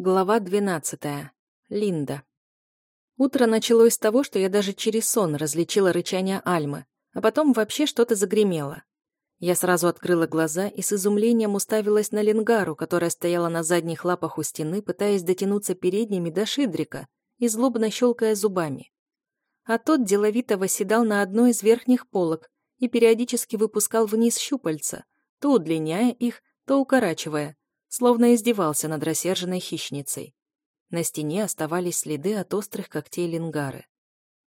Глава 12. Линда. Утро началось с того, что я даже через сон различила рычание Альмы, а потом вообще что-то загремело. Я сразу открыла глаза и с изумлением уставилась на Лингару, которая стояла на задних лапах у стены, пытаясь дотянуться передними до Шидрика и злобно щелкая зубами. А тот деловито восседал на одной из верхних полок и периодически выпускал вниз щупальца, то удлиняя их, то укорачивая, словно издевался над рассерженной хищницей. На стене оставались следы от острых когтей лингары.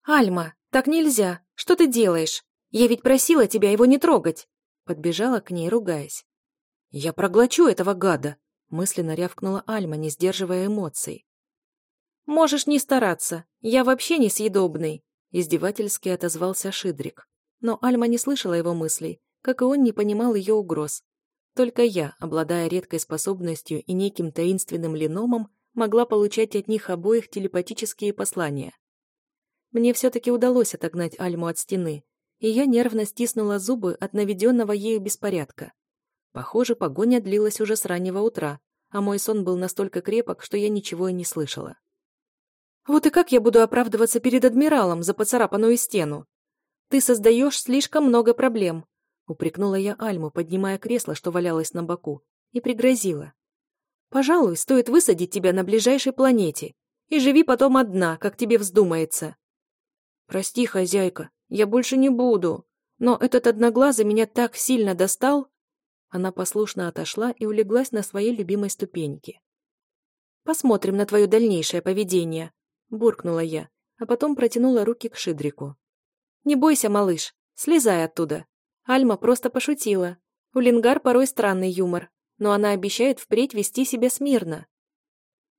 «Альма, так нельзя! Что ты делаешь? Я ведь просила тебя его не трогать!» Подбежала к ней, ругаясь. «Я проглочу этого гада!» мысленно рявкнула Альма, не сдерживая эмоций. «Можешь не стараться, я вообще несъедобный!» издевательски отозвался Шидрик. Но Альма не слышала его мыслей, как и он не понимал ее угроз, только я, обладая редкой способностью и неким таинственным леномом, могла получать от них обоих телепатические послания. Мне все-таки удалось отогнать Альму от стены, и я нервно стиснула зубы от наведенного ею беспорядка. Похоже, погоня длилась уже с раннего утра, а мой сон был настолько крепок, что я ничего и не слышала. «Вот и как я буду оправдываться перед адмиралом за поцарапанную стену? Ты создаешь слишком много проблем, Упрекнула я Альму, поднимая кресло, что валялось на боку, и пригрозила. «Пожалуй, стоит высадить тебя на ближайшей планете, и живи потом одна, как тебе вздумается». «Прости, хозяйка, я больше не буду, но этот одноглазый меня так сильно достал...» Она послушно отошла и улеглась на своей любимой ступеньке. «Посмотрим на твое дальнейшее поведение», — буркнула я, а потом протянула руки к Шидрику. «Не бойся, малыш, слезай оттуда. Альма просто пошутила. У Лингар порой странный юмор, но она обещает впредь вести себя смирно.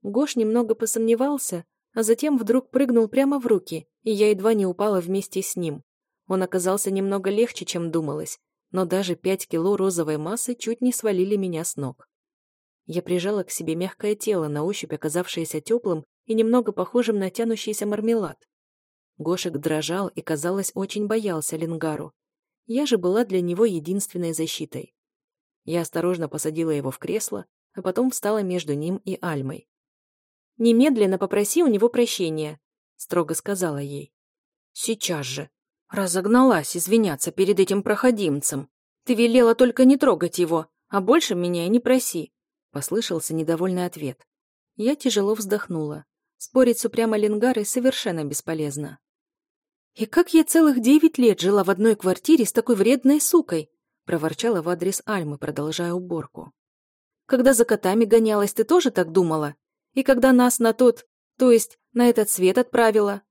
Гош немного посомневался, а затем вдруг прыгнул прямо в руки, и я едва не упала вместе с ним. Он оказался немного легче, чем думалось, но даже пять кило розовой массы чуть не свалили меня с ног. Я прижала к себе мягкое тело, на ощупь оказавшееся теплым и немного похожим на тянущийся мармелад. Гошек дрожал и, казалось, очень боялся Лингару, я же была для него единственной защитой. Я осторожно посадила его в кресло, а потом встала между ним и Альмой. «Немедленно попроси у него прощения», — строго сказала ей. «Сейчас же. Разогналась извиняться перед этим проходимцем. Ты велела только не трогать его, а больше меня и не проси», — послышался недовольный ответ. Я тяжело вздохнула. Спорить с упрямо Ленгарой совершенно бесполезно. «И как я целых девять лет жила в одной квартире с такой вредной сукой?» проворчала в адрес Альмы, продолжая уборку. «Когда за котами гонялась, ты тоже так думала? И когда нас на тот, то есть на этот свет отправила?»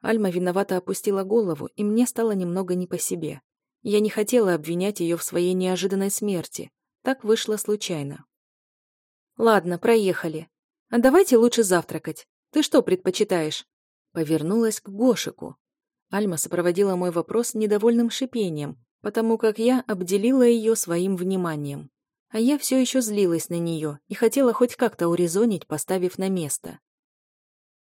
Альма виновато опустила голову, и мне стало немного не по себе. Я не хотела обвинять ее в своей неожиданной смерти. Так вышло случайно. «Ладно, проехали. А давайте лучше завтракать. Ты что предпочитаешь?» Повернулась к Гошику. Альма сопроводила мой вопрос недовольным шипением, потому как я обделила ее своим вниманием. А я все еще злилась на нее и хотела хоть как-то урезонить, поставив на место.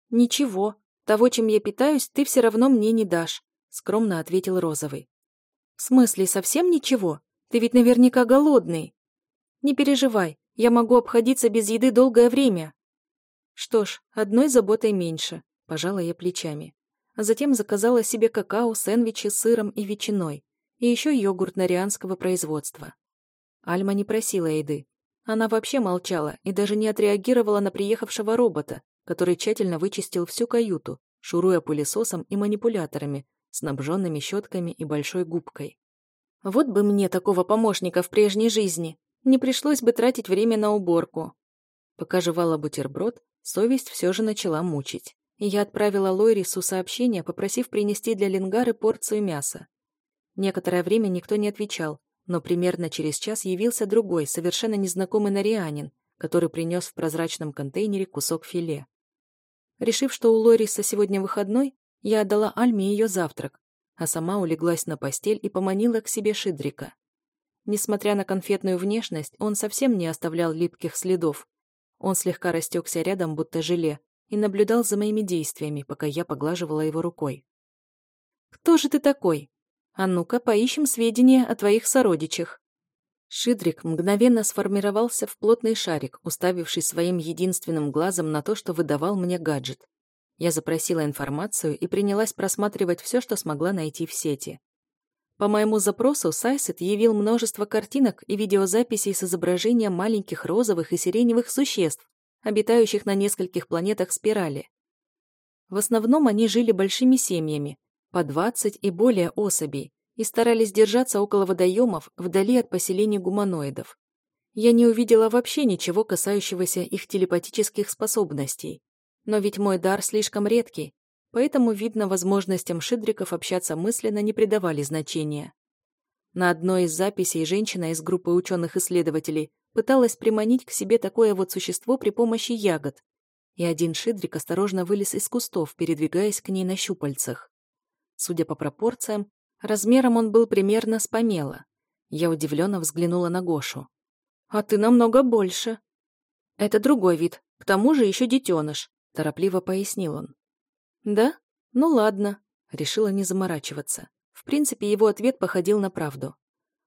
«Ничего, того, чем я питаюсь, ты все равно мне не дашь», — скромно ответил Розовый. «В смысле, совсем ничего? Ты ведь наверняка голодный». «Не переживай, я могу обходиться без еды долгое время». «Что ж, одной заботой меньше», — пожала я плечами а затем заказала себе какао, сэндвичи с сыром и ветчиной, и еще йогурт нарианского производства. Альма не просила еды. Она вообще молчала и даже не отреагировала на приехавшего робота, который тщательно вычистил всю каюту, шуруя пылесосом и манипуляторами, снабженными щетками и большой губкой. Вот бы мне такого помощника в прежней жизни. Не пришлось бы тратить время на уборку. Пока жевала бутерброд, совесть все же начала мучить я отправила Лойрису сообщение, попросив принести для Лингары порцию мяса. Некоторое время никто не отвечал, но примерно через час явился другой, совершенно незнакомый нарианин, который принес в прозрачном контейнере кусок филе. Решив, что у Лориса сегодня выходной, я отдала Альме ее завтрак, а сама улеглась на постель и поманила к себе Шидрика. Несмотря на конфетную внешность, он совсем не оставлял липких следов. Он слегка растекся рядом, будто желе, и наблюдал за моими действиями, пока я поглаживала его рукой. «Кто же ты такой? А ну-ка, поищем сведения о твоих сородичах». Шидрик мгновенно сформировался в плотный шарик, уставившись своим единственным глазом на то, что выдавал мне гаджет. Я запросила информацию и принялась просматривать все, что смогла найти в сети. По моему запросу Сайсет явил множество картинок и видеозаписей с изображением маленьких розовых и сиреневых существ, обитающих на нескольких планетах спирали. В основном они жили большими семьями, по 20 и более особей, и старались держаться около водоемов вдали от поселений гуманоидов. Я не увидела вообще ничего, касающегося их телепатических способностей. Но ведь мой дар слишком редкий, поэтому, видно, возможностям шидриков общаться мысленно не придавали значения. На одной из записей женщина из группы ученых-исследователей пыталась приманить к себе такое вот существо при помощи ягод, и один шидрик осторожно вылез из кустов, передвигаясь к ней на щупальцах. Судя по пропорциям, Размером он был примерно с помела. Я удивленно взглянула на Гошу. «А ты намного больше». «Это другой вид, к тому же еще детеныш», — торопливо пояснил он. «Да? Ну ладно», — решила не заморачиваться. В принципе, его ответ походил на правду.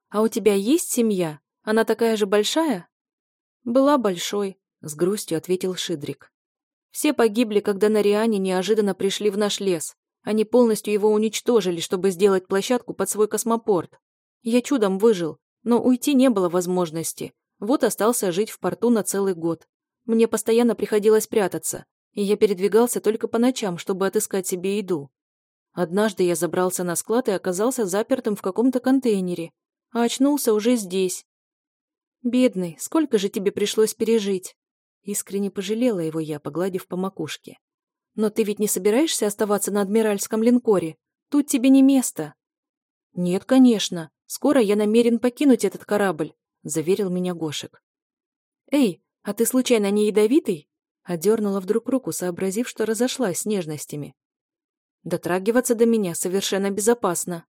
«А у тебя есть семья? Она такая же большая?» «Была большой», — с грустью ответил Шидрик. «Все погибли, когда на Риане неожиданно пришли в наш лес. Они полностью его уничтожили, чтобы сделать площадку под свой космопорт. Я чудом выжил, но уйти не было возможности. Вот остался жить в порту на целый год. Мне постоянно приходилось прятаться, и я передвигался только по ночам, чтобы отыскать себе еду. Однажды я забрался на склад и оказался запертым в каком-то контейнере, а очнулся уже здесь. «Бедный, сколько же тебе пришлось пережить?» Искренне пожалела его я, погладив по макушке. Но ты ведь не собираешься оставаться на адмиральском линкоре? Тут тебе не место. Нет, конечно. Скоро я намерен покинуть этот корабль, заверил меня Гошек. Эй, а ты случайно не ядовитый? Одернула вдруг руку, сообразив, что разошлась с нежностями. Дотрагиваться до меня совершенно безопасно.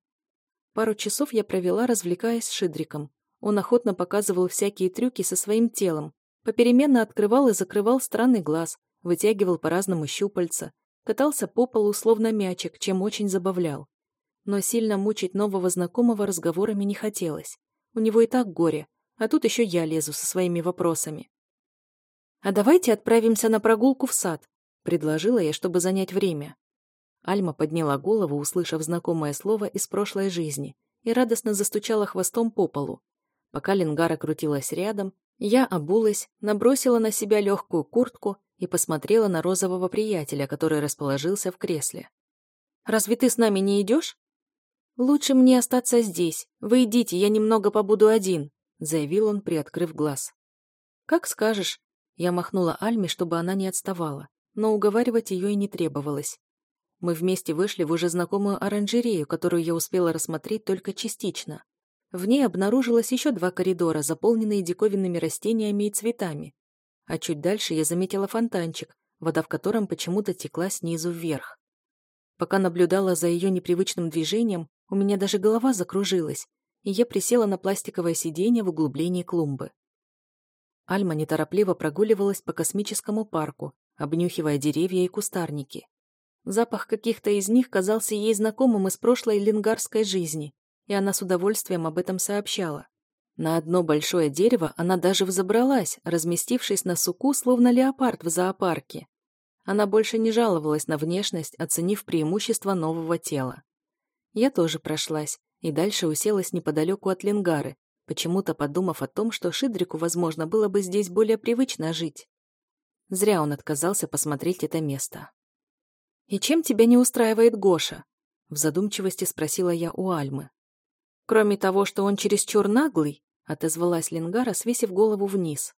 Пару часов я провела, развлекаясь с Шидриком. Он охотно показывал всякие трюки со своим телом, попеременно открывал и закрывал странный глаз, вытягивал по-разному щупальца, катался по полу, словно мячик, чем очень забавлял. Но сильно мучить нового знакомого разговорами не хотелось. У него и так горе, а тут еще я лезу со своими вопросами. «А давайте отправимся на прогулку в сад», — предложила я, чтобы занять время. Альма подняла голову, услышав знакомое слово из прошлой жизни, и радостно застучала хвостом по полу. Пока Ленгара крутилась рядом, я обулась, набросила на себя легкую куртку и посмотрела на розового приятеля, который расположился в кресле. «Разве ты с нами не идешь?» «Лучше мне остаться здесь. Вы идите, я немного побуду один», — заявил он, приоткрыв глаз. «Как скажешь». Я махнула Альме, чтобы она не отставала, но уговаривать ее и не требовалось. Мы вместе вышли в уже знакомую оранжерею, которую я успела рассмотреть только частично. В ней обнаружилось еще два коридора, заполненные диковинными растениями и цветами, а чуть дальше я заметила фонтанчик, вода в котором почему-то текла снизу вверх. Пока наблюдала за ее непривычным движением, у меня даже голова закружилась, и я присела на пластиковое сиденье в углублении клумбы. Альма неторопливо прогуливалась по космическому парку, обнюхивая деревья и кустарники. Запах каких-то из них казался ей знакомым из прошлой лингарской жизни, и она с удовольствием об этом сообщала. На одно большое дерево она даже взобралась, разместившись на суку, словно леопард в зоопарке. Она больше не жаловалась на внешность, оценив преимущество нового тела. Я тоже прошлась и дальше уселась неподалеку от Ленгары, почему-то подумав о том, что Шидрику, возможно, было бы здесь более привычно жить. Зря он отказался посмотреть это место. «И чем тебя не устраивает Гоша?» В задумчивости спросила я у Альмы. Кроме того, что он чересчур наглый, отозвалась Лингара, свесив голову вниз.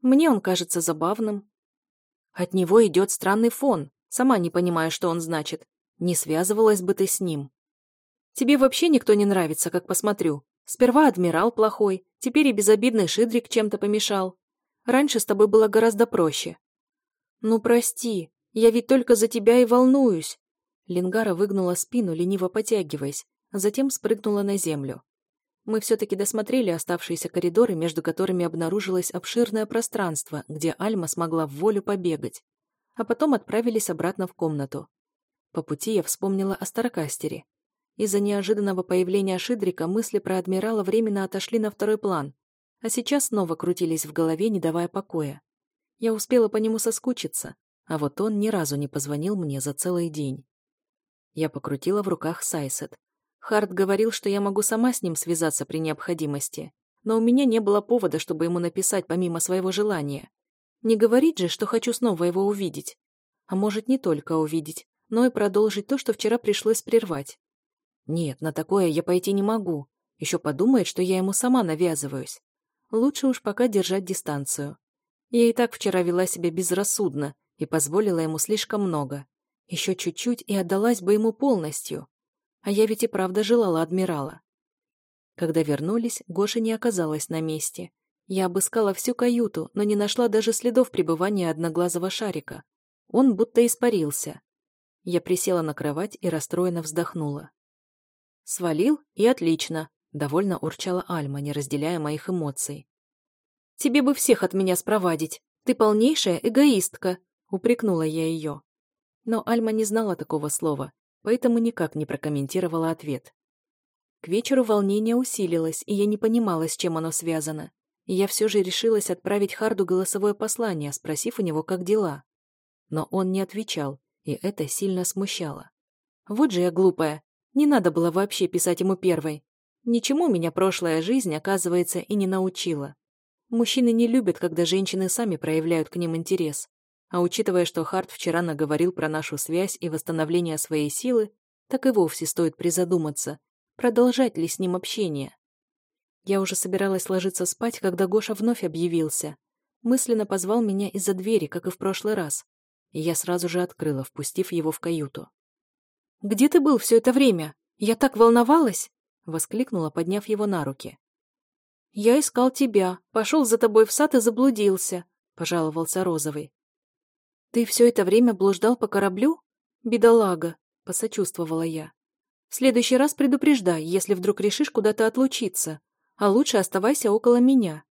Мне он кажется забавным. От него идет странный фон, сама не понимаю, что он значит. Не связывалась бы ты с ним. Тебе вообще никто не нравится, как посмотрю. Сперва адмирал плохой, теперь и безобидный Шидрик чем-то помешал. Раньше с тобой было гораздо проще. Ну, прости, я ведь только за тебя и волнуюсь. Лингара выгнула спину, лениво потягиваясь, затем спрыгнула на землю. Мы все-таки досмотрели оставшиеся коридоры, между которыми обнаружилось обширное пространство, где Альма смогла в волю побегать, а потом отправились обратно в комнату. По пути я вспомнила о Старкастере. Из-за неожиданного появления Шидрика мысли про адмирала временно отошли на второй план, а сейчас снова крутились в голове, не давая покоя. Я успела по нему соскучиться, а вот он ни разу не позвонил мне за целый день. Я покрутила в руках Сайсет. Харт говорил, что я могу сама с ним связаться при необходимости, но у меня не было повода, чтобы ему написать помимо своего желания. Не говорить же, что хочу снова его увидеть. А может, не только увидеть, но и продолжить то, что вчера пришлось прервать. Нет, на такое я пойти не могу. Еще подумает, что я ему сама навязываюсь. Лучше уж пока держать дистанцию. Я и так вчера вела себя безрассудно и позволила ему слишком много. Еще чуть-чуть и отдалась бы ему полностью. А я ведь и правда желала адмирала. Когда вернулись, Гоша не оказалась на месте. Я обыскала всю каюту, но не нашла даже следов пребывания одноглазого шарика. Он будто испарился. Я присела на кровать и расстроенно вздохнула. «Свалил? И отлично!» — довольно урчала Альма, не разделяя моих эмоций. «Тебе бы всех от меня спровадить! Ты полнейшая эгоистка!» — упрекнула я ее. Но Альма не знала такого слова, поэтому никак не прокомментировала ответ. К вечеру волнение усилилось, и я не понимала, с чем оно связано. И я все же решилась отправить Харду голосовое послание, спросив у него, как дела. Но он не отвечал, и это сильно смущало. Вот же я глупая. Не надо было вообще писать ему первой. Ничему меня прошлая жизнь, оказывается, и не научила. Мужчины не любят, когда женщины сами проявляют к ним интерес. А учитывая, что Харт вчера наговорил про нашу связь и восстановление своей силы, так и вовсе стоит призадуматься, продолжать ли с ним общение. Я уже собиралась ложиться спать, когда Гоша вновь объявился. Мысленно позвал меня из-за двери, как и в прошлый раз и я сразу же открыла, впустив его в каюту. «Где ты был все это время? Я так волновалась!» — воскликнула, подняв его на руки. «Я искал тебя, пошел за тобой в сад и заблудился», — пожаловался Розовый. «Ты все это время блуждал по кораблю? Бедолага», — посочувствовала я. «В следующий раз предупреждай, если вдруг решишь куда-то отлучиться, а лучше оставайся около меня».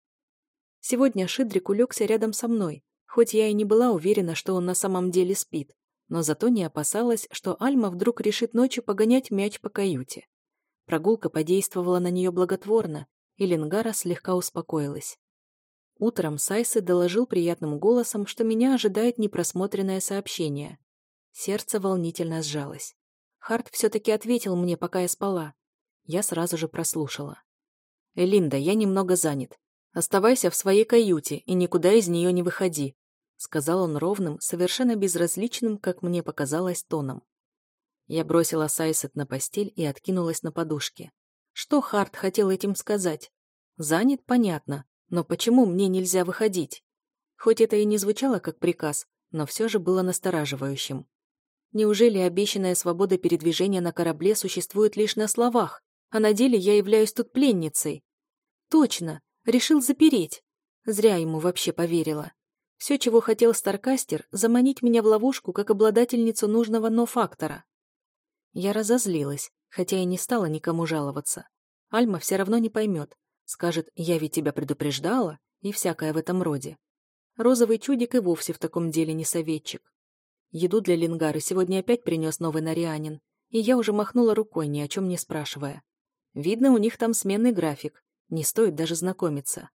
Сегодня Шидрик улегся рядом со мной, Хоть я и не была уверена, что он на самом деле спит, но зато не опасалась, что Альма вдруг решит ночью погонять мяч по каюте. Прогулка подействовала на нее благотворно, и Ленгара слегка успокоилась. Утром Сайсы доложил приятным голосом, что меня ожидает непросмотренное сообщение. Сердце волнительно сжалось. Харт все-таки ответил мне, пока я спала. Я сразу же прослушала. «Элинда, я немного занят. Оставайся в своей каюте и никуда из нее не выходи. — сказал он ровным, совершенно безразличным, как мне показалось, тоном. Я бросила Сайсет на постель и откинулась на подушке. Что Харт хотел этим сказать? Занят, понятно, но почему мне нельзя выходить? Хоть это и не звучало как приказ, но все же было настораживающим. Неужели обещанная свобода передвижения на корабле существует лишь на словах, а на деле я являюсь тут пленницей? Точно, решил запереть. Зря ему вообще поверила. Все, чего хотел Старкастер, заманить меня в ловушку как обладательницу нужного но-фактора. Я разозлилась, хотя и не стала никому жаловаться. Альма все равно не поймет. Скажет, я ведь тебя предупреждала, и всякое в этом роде. Розовый чудик и вовсе в таком деле не советчик. Еду для Лингары сегодня опять принес новый Нарианин, и я уже махнула рукой, ни о чем не спрашивая. Видно, у них там сменный график, не стоит даже знакомиться.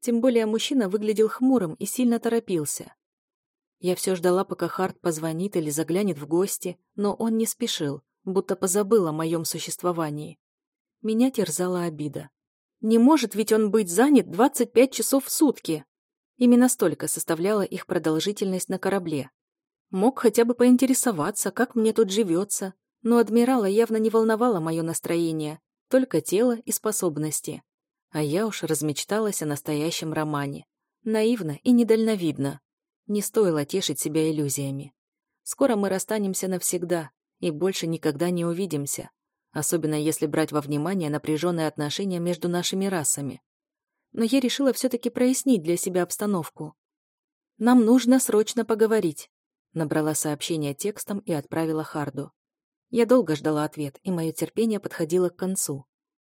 Тем более мужчина выглядел хмурым и сильно торопился. Я все ждала, пока Харт позвонит или заглянет в гости, но он не спешил, будто позабыл о моем существовании. Меня терзала обида. Не может ведь он быть занят 25 часов в сутки. Именно столько составляла их продолжительность на корабле. Мог хотя бы поинтересоваться, как мне тут живется, но адмирала явно не волновало мое настроение, только тело и способности. А я уж размечталась о настоящем романе. Наивно и недальновидно. Не стоило тешить себя иллюзиями. Скоро мы расстанемся навсегда и больше никогда не увидимся, особенно если брать во внимание напряженные отношения между нашими расами. Но я решила все-таки прояснить для себя обстановку. «Нам нужно срочно поговорить», — набрала сообщение текстом и отправила Харду. Я долго ждала ответ, и мое терпение подходило к концу.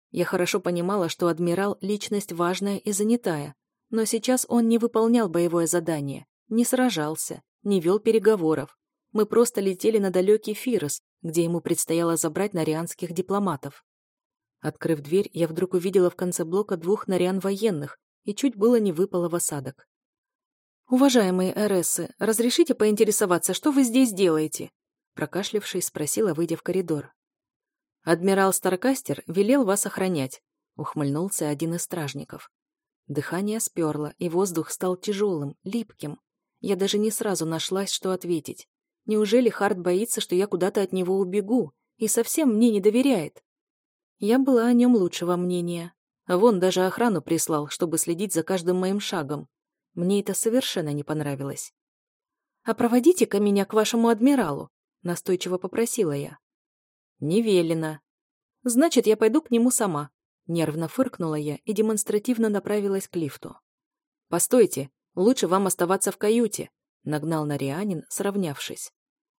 Я хорошо понимала, что адмирал — личность важная и занятая, но сейчас он не выполнял боевое задание, не сражался, не вел переговоров. Мы просто летели на далекий Фирос, где ему предстояло забрать нарианских дипломатов. Открыв дверь, я вдруг увидела в конце блока двух нариан военных и чуть было не выпала в осадок. «Уважаемые Эрессы, разрешите поинтересоваться, что вы здесь делаете?» Прокашлявшись, спросила, выйдя в коридор. «Адмирал Старкастер велел вас охранять», — ухмыльнулся один из стражников. Дыхание сперло, и воздух стал тяжелым, липким. Я даже не сразу нашлась, что ответить. Неужели Харт боится, что я куда-то от него убегу и совсем мне не доверяет? Я была о нем лучшего мнения. Вон даже охрану прислал, чтобы следить за каждым моим шагом. Мне это совершенно не понравилось. «А проводите-ка меня к вашему адмиралу», — настойчиво попросила я. «Не велено». «Значит, я пойду к нему сама», — нервно фыркнула я и демонстративно направилась к лифту. «Постойте, лучше вам оставаться в каюте», — нагнал Нарианин, сравнявшись.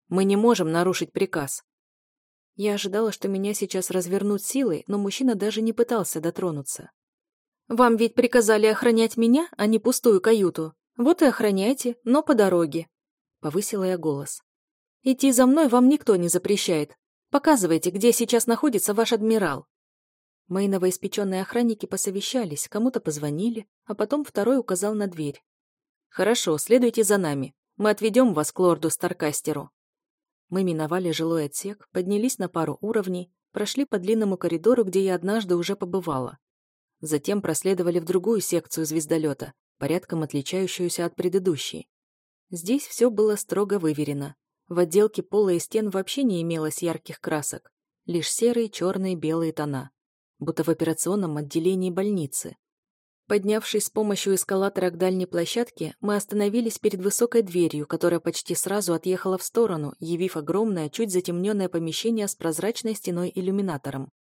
«Мы не можем нарушить приказ». Я ожидала, что меня сейчас развернут силой, но мужчина даже не пытался дотронуться. «Вам ведь приказали охранять меня, а не пустую каюту. Вот и охраняйте, но по дороге», — повысила я голос. «Идти за мной вам никто не запрещает. Показывайте, где сейчас находится ваш адмирал». Мои новоиспеченные охранники посовещались, кому-то позвонили, а потом второй указал на дверь. «Хорошо, следуйте за нами. Мы отведем вас к лорду Старкастеру». Мы миновали жилой отсек, поднялись на пару уровней, прошли по длинному коридору, где я однажды уже побывала. Затем проследовали в другую секцию звездолета, порядком отличающуюся от предыдущей. Здесь все было строго выверено. В отделке пола и стен вообще не имелось ярких красок, лишь серые, черные, белые тона, будто в операционном отделении больницы. Поднявшись с помощью эскалатора к дальней площадке, мы остановились перед высокой дверью, которая почти сразу отъехала в сторону, явив огромное, чуть затемненное помещение с прозрачной стеной-иллюминатором.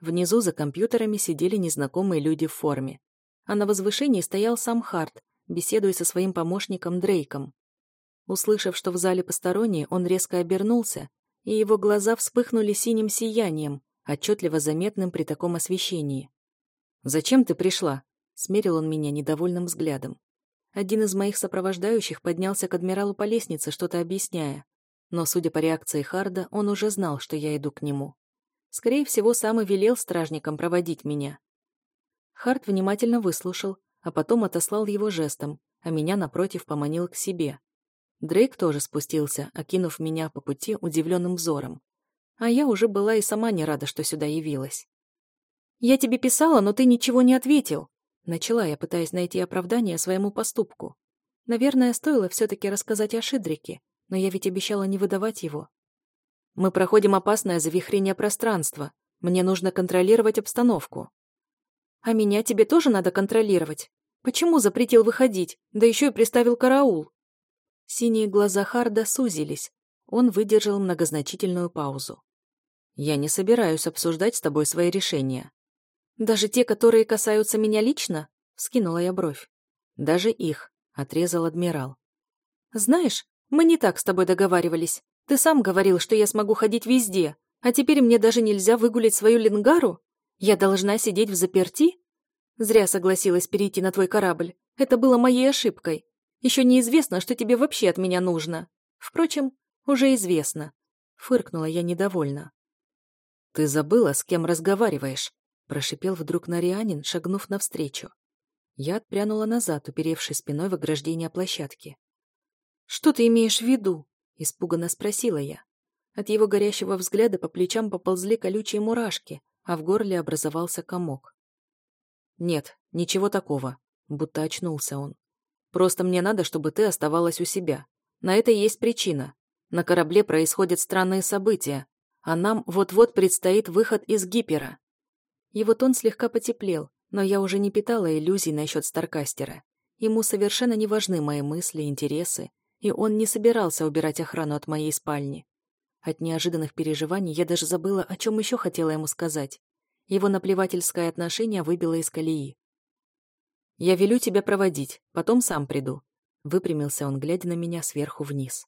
Внизу за компьютерами сидели незнакомые люди в форме. А на возвышении стоял сам Харт, беседуя со своим помощником Дрейком. Услышав, что в зале посторонние, он резко обернулся, и его глаза вспыхнули синим сиянием, отчетливо заметным при таком освещении. «Зачем ты пришла?» — смерил он меня недовольным взглядом. Один из моих сопровождающих поднялся к адмиралу по лестнице, что-то объясняя. Но, судя по реакции Харда, он уже знал, что я иду к нему. Скорее всего, сам и велел стражникам проводить меня. Харт внимательно выслушал, а потом отослал его жестом, а меня, напротив, поманил к себе. Дрейк тоже спустился, окинув меня по пути удивленным взором. А я уже была и сама не рада, что сюда явилась. «Я тебе писала, но ты ничего не ответил», Начала я, пытаясь найти оправдание своему поступку. Наверное, стоило все-таки рассказать о Шидрике, но я ведь обещала не выдавать его. Мы проходим опасное завихрение пространства. Мне нужно контролировать обстановку. А меня тебе тоже надо контролировать. Почему запретил выходить, да еще и приставил караул? Синие глаза Харда сузились. Он выдержал многозначительную паузу. Я не собираюсь обсуждать с тобой свои решения. Даже те, которые касаются меня лично? Скинула я бровь. Даже их, отрезал адмирал. Знаешь, мы не так с тобой договаривались. Ты сам говорил, что я смогу ходить везде, а теперь мне даже нельзя выгулить свою лингару? Я должна сидеть в заперти? Зря согласилась перейти на твой корабль. Это было моей ошибкой. Еще неизвестно, что тебе вообще от меня нужно. Впрочем, уже известно. Фыркнула я недовольно. Ты забыла, с кем разговариваешь, прошипел вдруг Нарианин, шагнув навстречу. Я отпрянула назад, уперевшись спиной в ограждение площадки. «Что ты имеешь в виду?» Испуганно спросила я. От его горящего взгляда по плечам поползли колючие мурашки, а в горле образовался комок. «Нет, ничего такого», будто очнулся он. «Просто мне надо, чтобы ты оставалась у себя. На это есть причина. На корабле происходят странные события, а нам вот-вот предстоит выход из гипера». Его тон слегка потеплел, но я уже не питала иллюзий насчет Старкастера. Ему совершенно не важны мои мысли, интересы, и он не собирался убирать охрану от моей спальни. От неожиданных переживаний я даже забыла, о чем еще хотела ему сказать. Его наплевательское отношение выбило из колеи. «Я велю тебя проводить, потом сам приду», — выпрямился он, глядя на меня сверху вниз.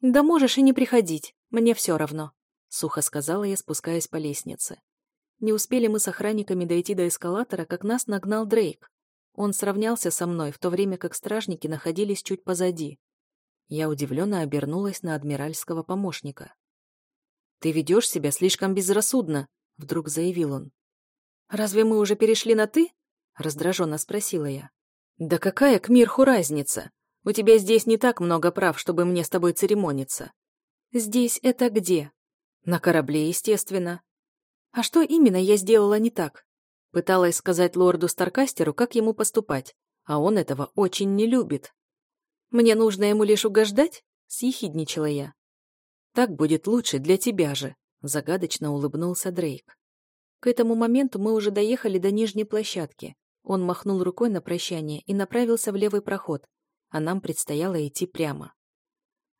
«Да можешь и не приходить, мне все равно», — сухо сказала я, спускаясь по лестнице. Не успели мы с охранниками дойти до эскалатора, как нас нагнал Дрейк. Он сравнялся со мной, в то время как стражники находились чуть позади. Я удивленно обернулась на адмиральского помощника. «Ты ведешь себя слишком безрассудно», — вдруг заявил он. «Разве мы уже перешли на «ты»?» раздраженно спросила я. «Да какая к Мирху разница? У тебя здесь не так много прав, чтобы мне с тобой церемониться». «Здесь это где?» «На корабле, естественно». «А что именно я сделала не так?» Пыталась сказать лорду Старкастеру, как ему поступать, а он этого очень не любит. «Мне нужно ему лишь угождать?» — съехидничала я. «Так будет лучше для тебя же», — загадочно улыбнулся Дрейк. К этому моменту мы уже доехали до нижней площадки. Он махнул рукой на прощание и направился в левый проход, а нам предстояло идти прямо.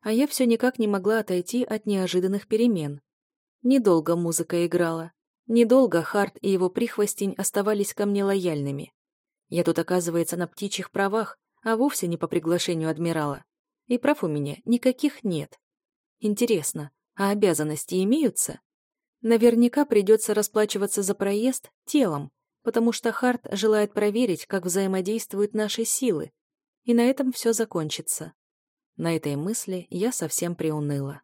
А я все никак не могла отойти от неожиданных перемен. Недолго музыка играла. Недолго Харт и его прихвостень оставались ко мне лояльными. Я тут, оказывается, на птичьих правах, а вовсе не по приглашению адмирала. И прав у меня никаких нет. Интересно, а обязанности имеются? Наверняка придется расплачиваться за проезд телом, потому что Харт желает проверить, как взаимодействуют наши силы. И на этом все закончится. На этой мысли я совсем приуныла.